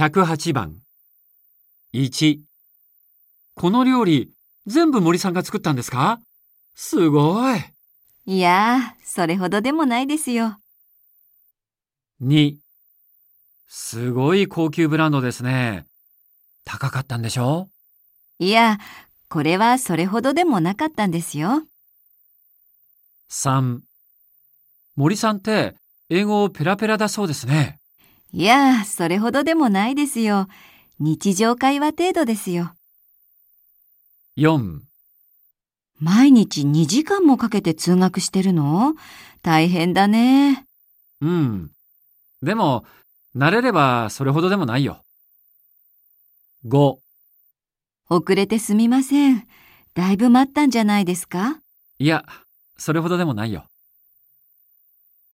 108番。1。この料理、全部森さんが作ったんですか？すごい。いやー、それほどでもないですよ。2。すごい高級ブランドですね。高かったんでしょ？いや、これはそれほどでもなかったんですよ。?3。森さんって英語ペラペラだそうですね。いや、それほどでもないですよ。日常会話程度ですよ。4。毎日2時間もかけて通学してるの？大変だね。うん。でも、慣れればそれほどでもないよ。5。遅れてすみません。だいぶ待ったんじゃないですか？いや、それほどでもないよ。